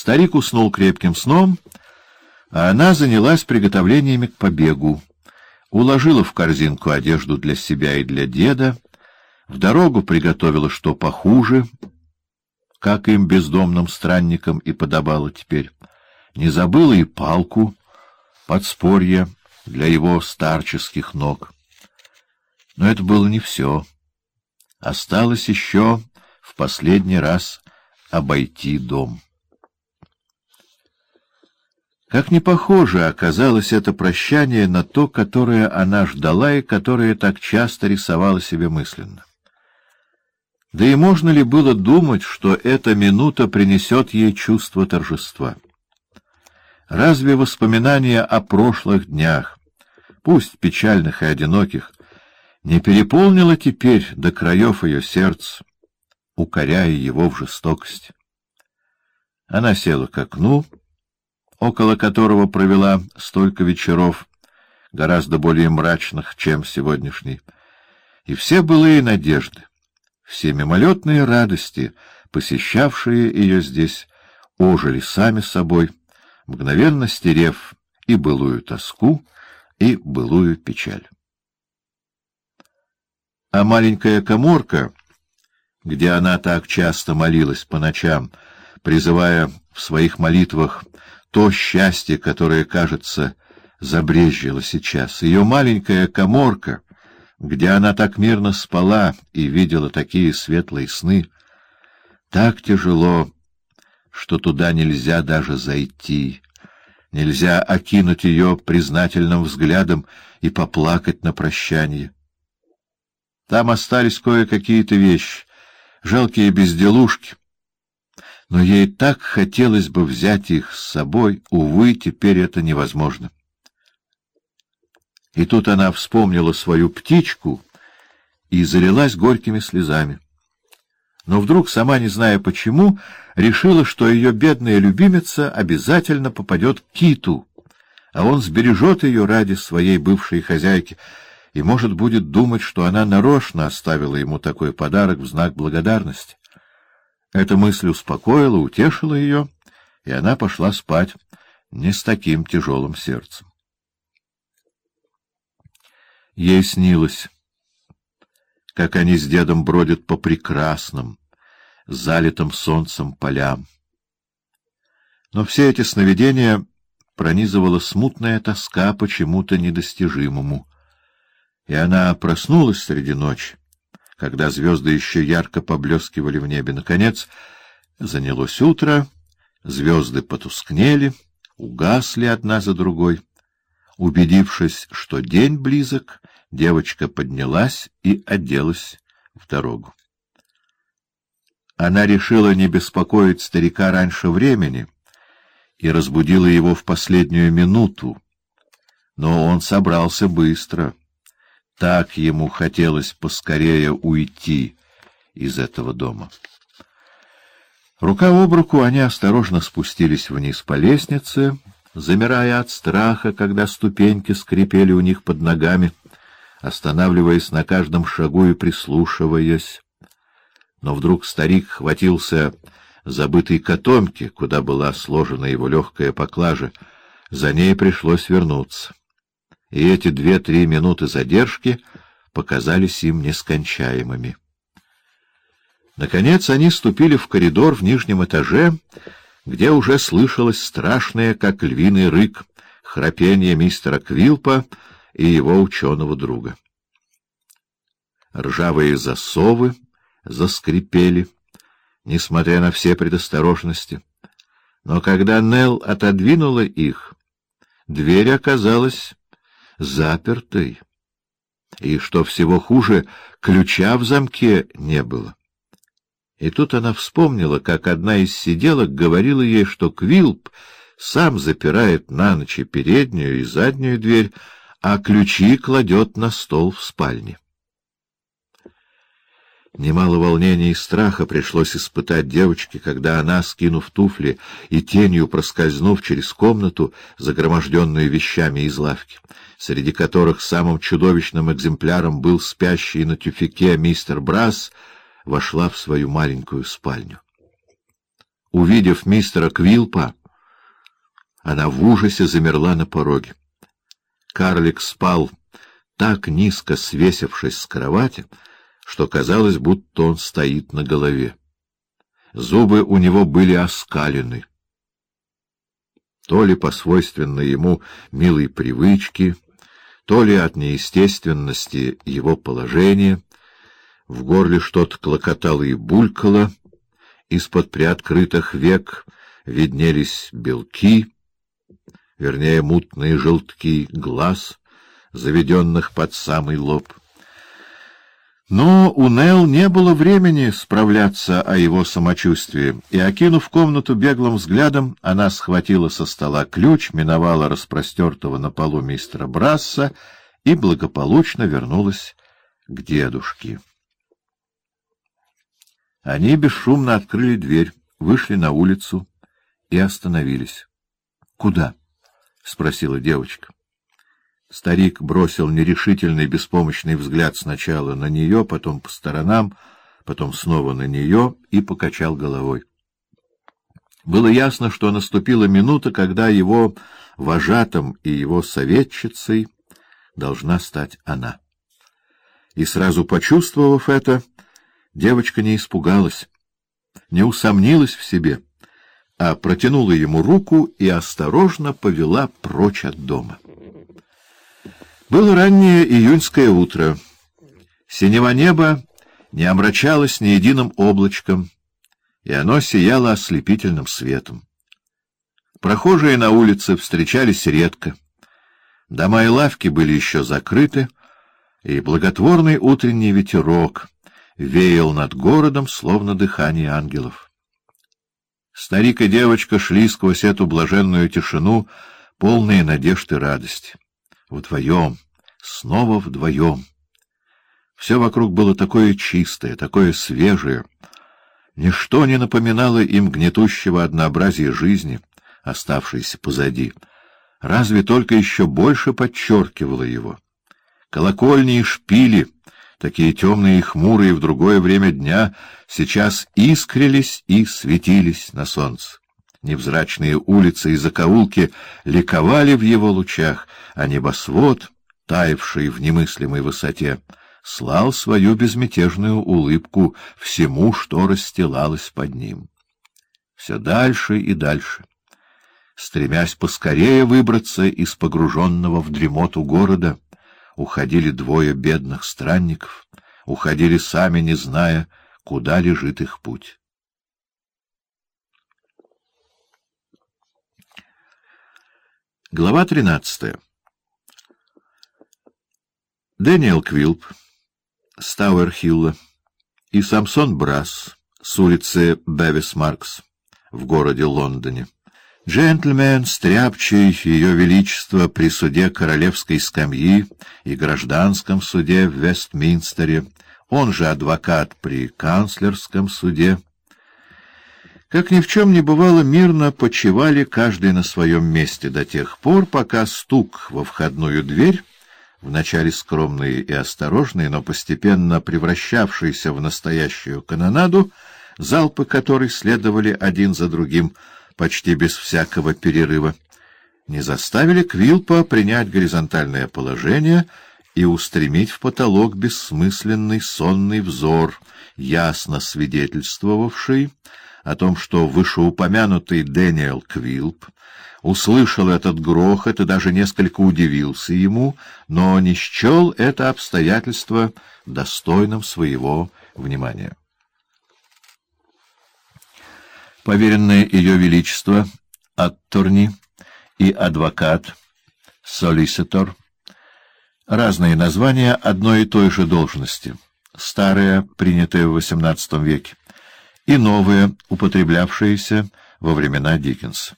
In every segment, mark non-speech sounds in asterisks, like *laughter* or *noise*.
Старик уснул крепким сном, а она занялась приготовлениями к побегу. Уложила в корзинку одежду для себя и для деда, в дорогу приготовила что похуже, как им, бездомным странникам, и подобало теперь. Не забыла и палку, подспорье для его старческих ног. Но это было не все. Осталось еще в последний раз обойти дом. Как не похоже оказалось это прощание на то, которое она ждала и которое так часто рисовала себе мысленно. Да и можно ли было думать, что эта минута принесет ей чувство торжества? Разве воспоминания о прошлых днях, пусть печальных и одиноких, не переполнило теперь до краев ее сердца, укоряя его в жестокости? Она села к окну, около которого провела столько вечеров, гораздо более мрачных, чем сегодняшний, и все былые надежды, все мимолетные радости, посещавшие ее здесь, ожили сами собой, мгновенно стерев и былую тоску, и былую печаль. А маленькая коморка, где она так часто молилась по ночам, призывая в своих молитвах то счастье, которое, кажется, забрезжило сейчас. Ее маленькая коморка, где она так мирно спала и видела такие светлые сны, так тяжело, что туда нельзя даже зайти, нельзя окинуть ее признательным взглядом и поплакать на прощание. Там остались кое-какие-то вещи, жалкие безделушки, но ей так хотелось бы взять их с собой, увы, теперь это невозможно. И тут она вспомнила свою птичку и залилась горькими слезами. Но вдруг, сама не зная почему, решила, что ее бедная любимица обязательно попадет к киту, а он сбережет ее ради своей бывшей хозяйки и, может, будет думать, что она нарочно оставила ему такой подарок в знак благодарности. Эта мысль успокоила, утешила ее, и она пошла спать не с таким тяжелым сердцем. Ей снилось, как они с дедом бродят по прекрасным, залитым солнцем полям. Но все эти сновидения пронизывала смутная тоска почему-то недостижимому, и она проснулась среди ночи когда звезды еще ярко поблескивали в небе. Наконец занялось утро, звезды потускнели, угасли одна за другой. Убедившись, что день близок, девочка поднялась и оделась в дорогу. Она решила не беспокоить старика раньше времени и разбудила его в последнюю минуту, но он собрался быстро — так ему хотелось поскорее уйти из этого дома. Рука об руку они осторожно спустились вниз по лестнице, замирая от страха, когда ступеньки скрипели у них под ногами, останавливаясь на каждом шагу и прислушиваясь. Но вдруг старик хватился забытой котомки, куда была сложена его легкая поклажа. За ней пришлось вернуться и эти две-три минуты задержки показались им нескончаемыми. Наконец они ступили в коридор в нижнем этаже, где уже слышалось страшное, как львиный рык, храпение мистера Квилпа и его ученого друга. Ржавые засовы заскрипели, несмотря на все предосторожности. Но когда Нелл отодвинула их, дверь оказалась запертой. И, что всего хуже, ключа в замке не было. И тут она вспомнила, как одна из сиделок говорила ей, что Квилп сам запирает на ночь и переднюю и заднюю дверь, а ключи кладет на стол в спальне. Немало волнения и страха пришлось испытать девочке, когда она, скинув туфли и тенью проскользнув через комнату, загроможденную вещами из лавки, среди которых самым чудовищным экземпляром был спящий на тюфике мистер Брас, вошла в свою маленькую спальню. Увидев мистера Квилпа, она в ужасе замерла на пороге. Карлик спал, так низко свесившись с кровати, что казалось, будто он стоит на голове. Зубы у него были оскалены. То ли по свойственной ему милой привычке, то ли от неестественности его положения, в горле что-то клокотало и булькало, из-под приоткрытых век виднелись белки, вернее, мутные желтки глаз, заведенных под самый лоб. Но у Нел не было времени справляться о его самочувствии, и, окинув комнату беглым взглядом, она схватила со стола ключ, миновала распростертого на полу мистера Брасса и благополучно вернулась к дедушке. Они бесшумно открыли дверь, вышли на улицу и остановились. — Куда? — спросила девочка. Старик бросил нерешительный, беспомощный взгляд сначала на нее, потом по сторонам, потом снова на нее и покачал головой. Было ясно, что наступила минута, когда его вожатым и его советчицей должна стать она. И сразу почувствовав это, девочка не испугалась, не усомнилась в себе, а протянула ему руку и осторожно повела прочь от дома. Было раннее июньское утро. Синего неба не омрачалось ни единым облачком, и оно сияло ослепительным светом. Прохожие на улице встречались редко. Дома и лавки были еще закрыты, и благотворный утренний ветерок веял над городом, словно дыхание ангелов. Старик и девочка шли сквозь эту блаженную тишину, полные надежд и радости. Вдвоем, снова вдвоем. Все вокруг было такое чистое, такое свежее. Ничто не напоминало им гнетущего однообразия жизни, оставшейся позади. Разве только еще больше подчеркивало его. Колокольни и шпили, такие темные и хмурые в другое время дня, сейчас искрились и светились на солнце. Невзрачные улицы и закоулки ликовали в его лучах, а небосвод, таявший в немыслимой высоте, слал свою безмятежную улыбку всему, что расстилалось под ним. Все дальше и дальше, стремясь поскорее выбраться из погруженного в дремоту города, уходили двое бедных странников, уходили сами, не зная, куда лежит их путь. Глава 13. Дэниел Квилп с Тауэрхилла и Самсон Брас с улицы Бевис Маркс в городе Лондоне. Джентльмен, стряпчий Ее Величество при суде королевской скамьи и гражданском суде в Вестминстере, он же адвокат при канцлерском суде, как ни в чем не бывало, мирно почивали каждый на своем месте до тех пор, пока стук во входную дверь, вначале скромный и осторожный, но постепенно превращавшийся в настоящую канонаду, залпы которой следовали один за другим почти без всякого перерыва, не заставили Квилпа принять горизонтальное положение и устремить в потолок бессмысленный сонный взор, ясно свидетельствовавший о том, что вышеупомянутый Дэниел Квилп услышал этот грохот и даже несколько удивился ему, но не счел это обстоятельство достойным своего внимания. Поверенное Ее Величество, Атторни и адвокат, солиситор — разные названия одной и той же должности, старая, принятая в XVIII веке и новые, употреблявшиеся во времена Диккенса.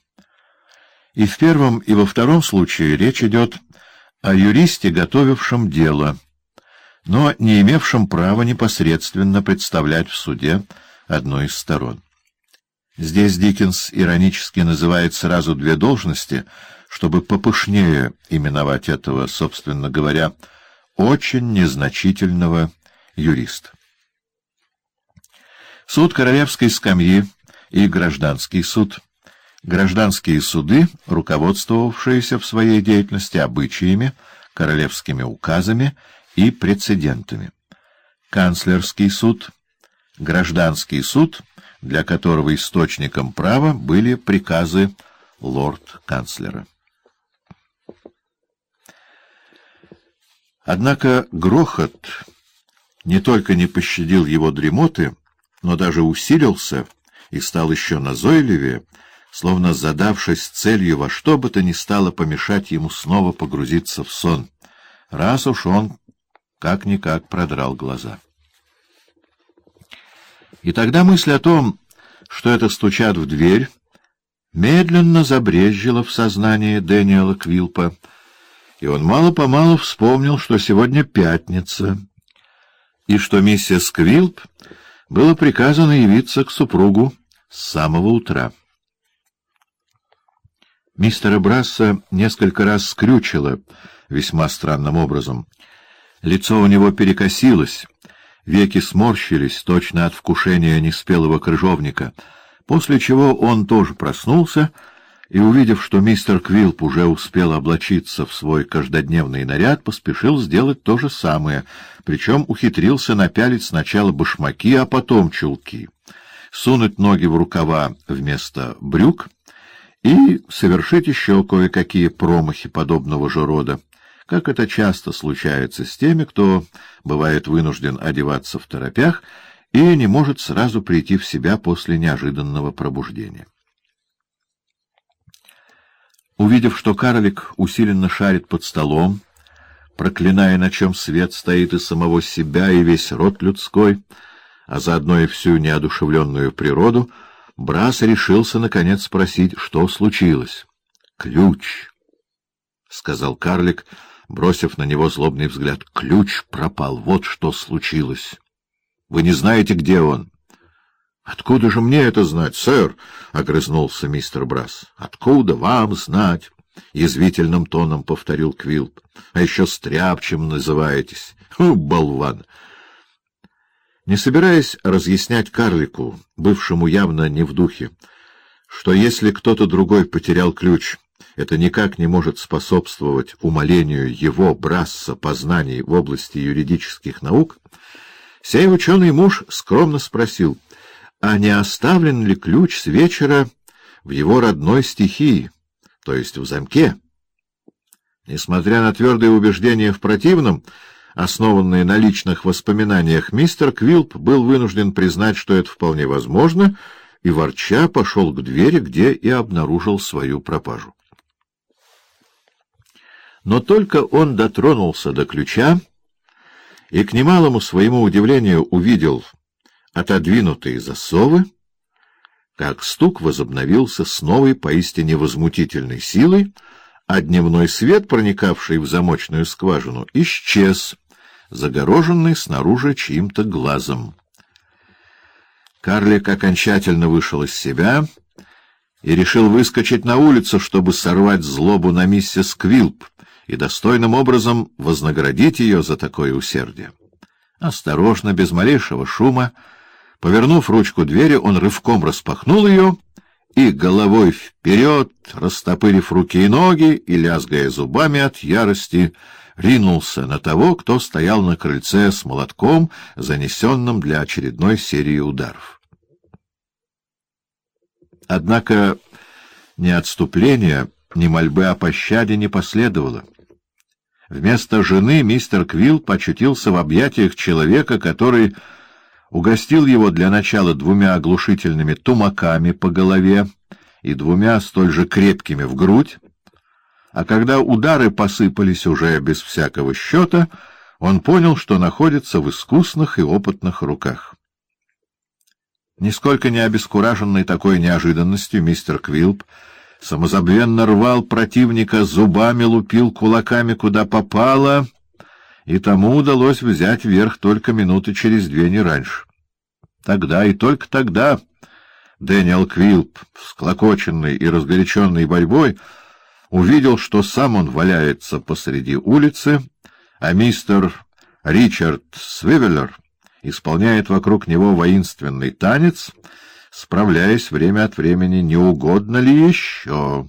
И в первом, и во втором случае речь идет о юристе, готовившем дело, но не имевшем права непосредственно представлять в суде одну из сторон. Здесь Диккенс иронически называет сразу две должности, чтобы попышнее именовать этого, собственно говоря, очень незначительного юриста. Суд королевской скамьи и гражданский суд. Гражданские суды, руководствовавшиеся в своей деятельности обычаями, королевскими указами и прецедентами. Канцлерский суд, гражданский суд, для которого источником права были приказы лорд-канцлера. Однако грохот не только не пощадил его дремоты, но даже усилился и стал еще назойливее, словно задавшись целью во что бы то ни стало помешать ему снова погрузиться в сон, раз уж он как-никак продрал глаза. И тогда мысль о том, что это стучат в дверь, медленно забрезжила в сознании Дэниела Квилпа, и он мало-помалу вспомнил, что сегодня пятница, и что миссис Квилп было приказано явиться к супругу с самого утра. Мистера Брасса несколько раз скрючило весьма странным образом. Лицо у него перекосилось, веки сморщились, точно от вкушения неспелого крыжовника, после чего он тоже проснулся и, увидев, что мистер Квилп уже успел облачиться в свой каждодневный наряд, поспешил сделать то же самое, причем ухитрился напялить сначала башмаки, а потом чулки, сунуть ноги в рукава вместо брюк и совершить еще кое-какие промахи подобного же рода, как это часто случается с теми, кто бывает вынужден одеваться в торопях и не может сразу прийти в себя после неожиданного пробуждения. Увидев, что карлик усиленно шарит под столом, проклиная, на чем свет стоит и самого себя, и весь род людской, а заодно и всю неодушевленную природу, Брас решился, наконец, спросить, что случилось. — Ключ, — сказал карлик, бросив на него злобный взгляд. — Ключ пропал, вот что случилось. Вы не знаете, где он? — Откуда же мне это знать, сэр? — огрызнулся мистер Брас. — Откуда вам знать? — язвительным тоном повторил Квилп. — А еще стряпчем называетесь. *laughs* Фу, болван! Не собираясь разъяснять карлику, бывшему явно не в духе, что если кто-то другой потерял ключ, это никак не может способствовать умалению его, Брасса, познаний в области юридических наук, сей ученый муж скромно спросил — а не оставлен ли ключ с вечера в его родной стихии, то есть в замке? Несмотря на твердые убеждения в противном, основанные на личных воспоминаниях, мистер Квилп был вынужден признать, что это вполне возможно, и ворча пошел к двери, где и обнаружил свою пропажу. Но только он дотронулся до ключа и, к немалому своему удивлению, увидел — отодвинутые засовы, как стук возобновился с новой, поистине возмутительной силой, а дневной свет, проникавший в замочную скважину, исчез, загороженный снаружи чьим-то глазом. Карлик окончательно вышел из себя и решил выскочить на улицу, чтобы сорвать злобу на миссис Квилп и достойным образом вознаградить ее за такое усердие. Осторожно, без малейшего шума, Повернув ручку двери, он рывком распахнул ее и, головой вперед, растопырив руки и ноги и лязгая зубами от ярости, ринулся на того, кто стоял на крыльце с молотком, занесенным для очередной серии ударов. Однако ни отступления, ни мольбы о пощаде не последовало. Вместо жены мистер Квилл почутился в объятиях человека, который угостил его для начала двумя оглушительными тумаками по голове и двумя столь же крепкими в грудь, а когда удары посыпались уже без всякого счета, он понял, что находится в искусных и опытных руках. Нисколько не обескураженный такой неожиданностью, мистер Квилп самозабвенно рвал противника, зубами лупил кулаками куда попало — и тому удалось взять верх только минуты через две, не раньше. Тогда и только тогда Дэниел Квилп, склокоченный и разгоряченный борьбой, увидел, что сам он валяется посреди улицы, а мистер Ричард Свивеллер исполняет вокруг него воинственный танец, справляясь время от времени, не угодно ли еще.